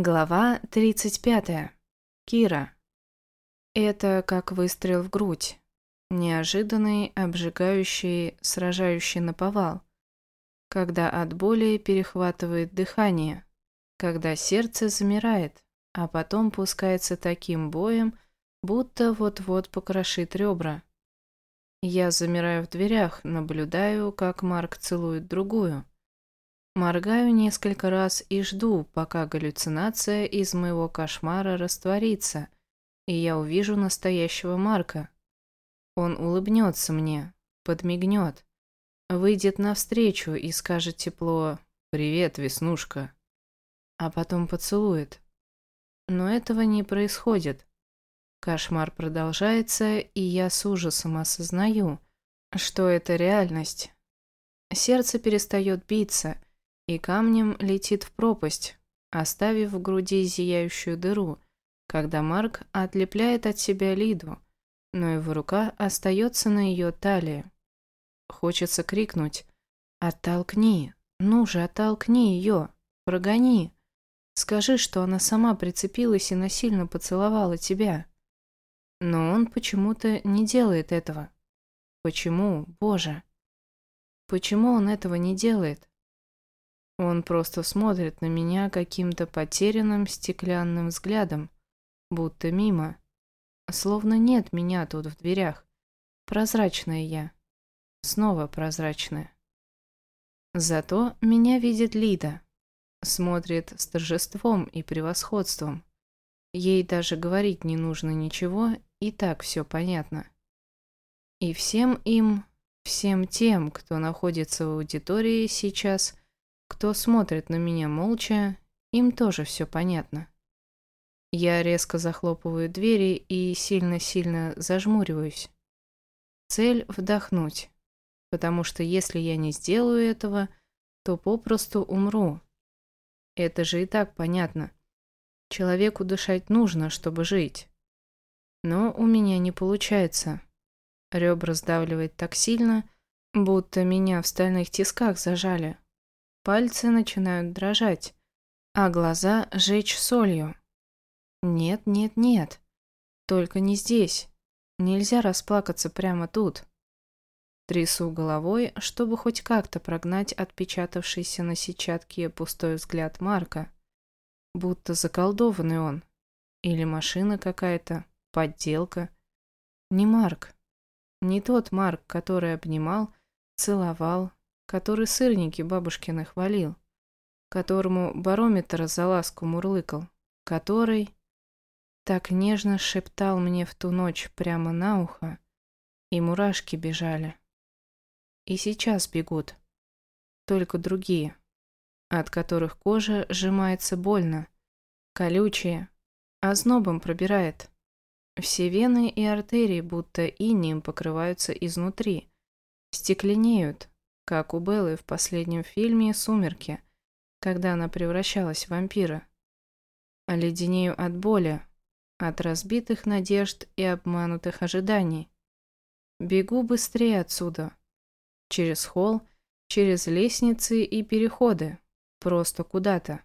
Глава 35. Кира. Это как выстрел в грудь. Неожиданный, обжигающий, сражающий наповал. Когда от боли перехватывает дыхание. Когда сердце замирает, а потом пускается таким боем, будто вот-вот покрошит ребра. Я замираю в дверях, наблюдаю, как Марк целует другую. Моргаю несколько раз и жду, пока галлюцинация из моего кошмара растворится, и я увижу настоящего Марка. Он улыбнется мне, подмигнет, выйдет навстречу и скажет тепло «Привет, Веснушка», а потом поцелует. Но этого не происходит. Кошмар продолжается, и я с ужасом осознаю, что это реальность. Сердце перестает биться – и камнем летит в пропасть, оставив в груди зияющую дыру, когда Марк отлепляет от себя Лиду, но его рука остается на ее талии. Хочется крикнуть «Оттолкни! Ну же, оттолкни ее! Прогони! Скажи, что она сама прицепилась и насильно поцеловала тебя!» Но он почему-то не делает этого. Почему, Боже? Почему он этого не делает? Он просто смотрит на меня каким-то потерянным стеклянным взглядом, будто мимо. Словно нет меня тут в дверях. Прозрачная я. Снова прозрачная. Зато меня видит Лида. Смотрит с торжеством и превосходством. Ей даже говорить не нужно ничего, и так все понятно. И всем им, всем тем, кто находится в аудитории сейчас – кто смотрит на меня молча, им тоже все понятно. Я резко захлопываю двери и сильно-сильно зажмуриваюсь. Цель – вдохнуть, потому что если я не сделаю этого, то попросту умру. Это же и так понятно. Человеку дышать нужно, чтобы жить. Но у меня не получается. Ребра сдавливает так сильно, будто меня в стальных тисках зажали. Пальцы начинают дрожать, а глаза жечь солью. Нет, нет, нет. Только не здесь. Нельзя расплакаться прямо тут. Трясу головой, чтобы хоть как-то прогнать отпечатавшийся на сетчатке пустой взгляд Марка. Будто заколдованный он. Или машина какая-то, подделка. Не Марк. Не тот Марк, который обнимал, целовал, который сырники бабушкины хвалил, которому барометр за ласку мурлыкал, который так нежно шептал мне в ту ночь прямо на ухо, и мурашки бежали. И сейчас бегут, только другие, от которых кожа сжимается больно, колючие, а знобом пробирает. Все вены и артерии будто инием покрываются изнутри, стекленеют, как у Беллы в последнем фильме «Сумерки», когда она превращалась в вампира. Оледенею от боли, от разбитых надежд и обманутых ожиданий. Бегу быстрее отсюда. Через холл, через лестницы и переходы. Просто куда-то.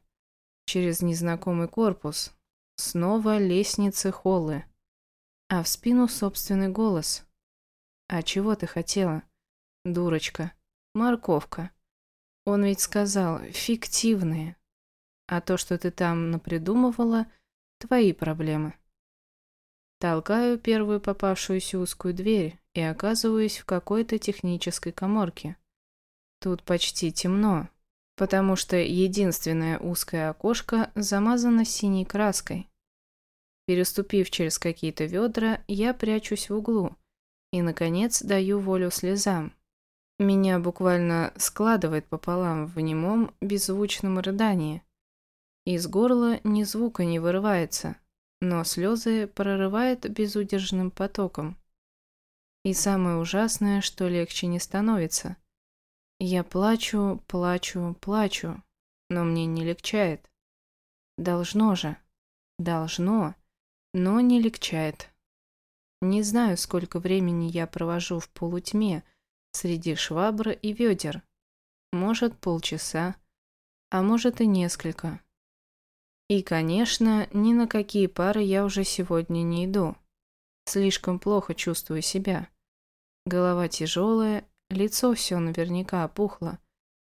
Через незнакомый корпус. Снова лестницы, холлы. А в спину собственный голос. «А чего ты хотела, дурочка?» Морковка. Он ведь сказал, фиктивные. А то, что ты там напридумывала, твои проблемы. Толкаю первую попавшуюся узкую дверь и оказываюсь в какой-то технической коморке. Тут почти темно, потому что единственное узкое окошко замазано синей краской. Переступив через какие-то ведра, я прячусь в углу и, наконец, даю волю слезам, меня буквально складывает пополам в немом беззвучном рыдании. Из горла ни звука не вырывается, но слезы прорывает безудержным потоком. И самое ужасное, что легче не становится. Я плачу, плачу, плачу, но мне не легчает. Должно же. Должно, но не легчает. Не знаю, сколько времени я провожу в полутьме, среди швабр и ведер. Может, полчаса, а может и несколько. И, конечно, ни на какие пары я уже сегодня не иду. Слишком плохо чувствую себя. Голова тяжелая, лицо все наверняка опухло,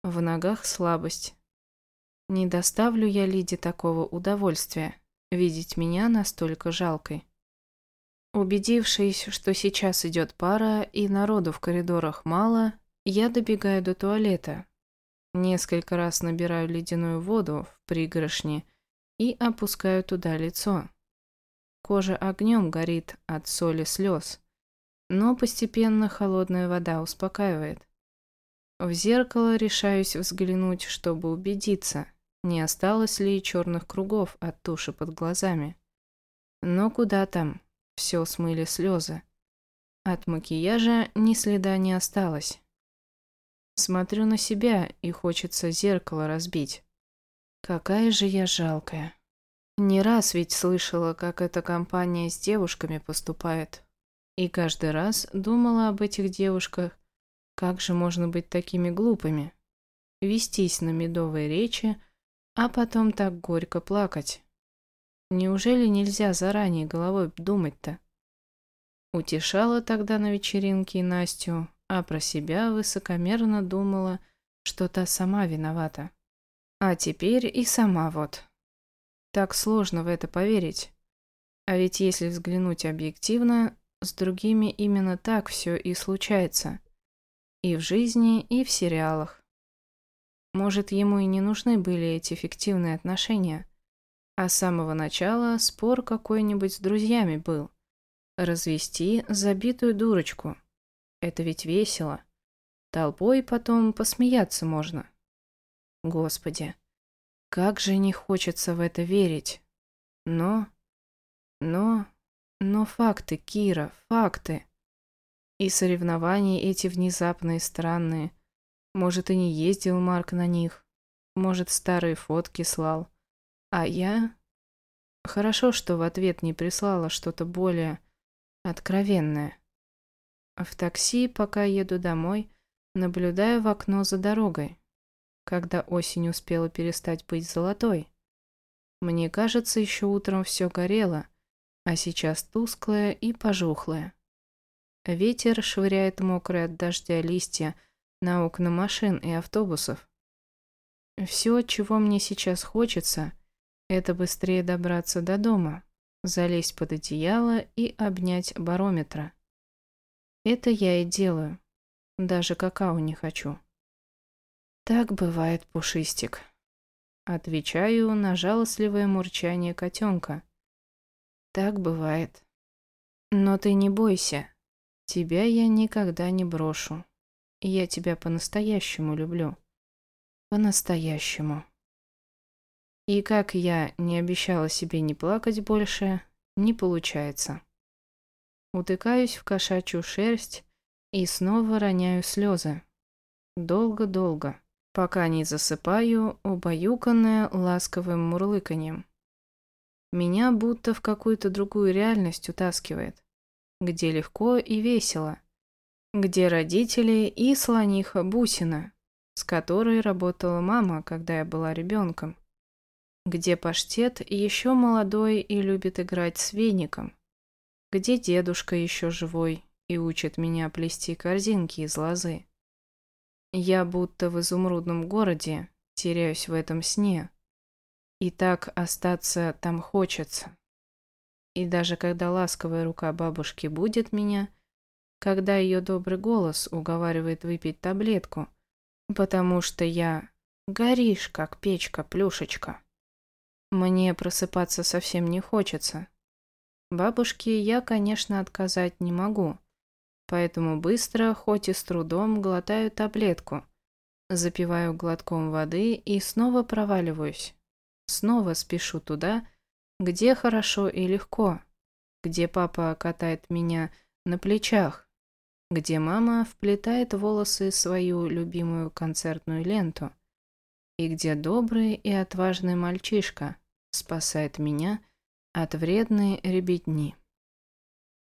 в ногах слабость. Не доставлю я Лиде такого удовольствия, видеть меня настолько жалкой. Убедившись, что сейчас идет пара и народу в коридорах мало, я добегаю до туалета. Несколько раз набираю ледяную воду в пригоршни и опускаю туда лицо. Кожа огнем горит от соли слез, но постепенно холодная вода успокаивает. В зеркало решаюсь взглянуть, чтобы убедиться, не осталось ли черных кругов от туши под глазами. Но куда там, все смыли слезы. От макияжа ни следа не осталось. Смотрю на себя, и хочется зеркало разбить. Какая же я жалкая. Не раз ведь слышала, как эта компания с девушками поступает. И каждый раз думала об этих девушках, как же можно быть такими глупыми. Вестись на медовые речи, а потом так горько плакать. Неужели нельзя заранее головой думать-то? Утешала тогда на вечеринке Настю, а про себя высокомерно думала, что та сама виновата. А теперь и сама вот. Так сложно в это поверить. А ведь если взглянуть объективно, с другими именно так все и случается. И в жизни, и в сериалах. Может, ему и не нужны были эти фиктивные отношения. А с самого начала спор какой-нибудь с друзьями был. Развести забитую дурочку. Это ведь весело. Толпой потом посмеяться можно. Господи, как же не хочется в это верить. Но... Но... Но факты, Кира, факты. И соревнования эти внезапные, странные. Может, и не ездил Марк на них. Может, старые фотки слал. А я... Хорошо, что в ответ не прислала что-то более откровенное. В такси, пока еду домой, наблюдаю в окно за дорогой когда осень успела перестать быть золотой. Мне кажется, еще утром все горело, а сейчас тусклое и пожухлое. Ветер швыряет мокрые от дождя листья на окна машин и автобусов. Все, чего мне сейчас хочется, это быстрее добраться до дома, залезть под одеяло и обнять барометра. Это я и делаю. Даже какао не хочу. Так бывает, Пушистик. Отвечаю на жалостливое мурчание котенка. Так бывает. Но ты не бойся. Тебя я никогда не брошу. Я тебя по-настоящему люблю. По-настоящему. И как я не обещала себе не плакать больше, не получается. Утыкаюсь в кошачью шерсть и снова роняю слезы. Долго-долго пока не засыпаю, убаюканная ласковым мурлыканьем. Меня будто в какую-то другую реальность утаскивает, где легко и весело, где родители и слониха Бусина, с которой работала мама, когда я была ребенком, где паштет еще молодой и любит играть с веником, где дедушка еще живой и учит меня плести корзинки из лозы. Я будто в изумрудном городе, теряюсь в этом сне. И так остаться там хочется. И даже когда ласковая рука бабушки будет меня, когда ее добрый голос уговаривает выпить таблетку, потому что я горишь, как печка-плюшечка. Мне просыпаться совсем не хочется. Бабушке я, конечно, отказать не могу, поэтому быстро, хоть и с трудом, глотаю таблетку, запиваю глотком воды и снова проваливаюсь. Снова спешу туда, где хорошо и легко, где папа катает меня на плечах, где мама вплетает волосы свою любимую концертную ленту, и где добрый и отважный мальчишка спасает меня от вредной ребятни.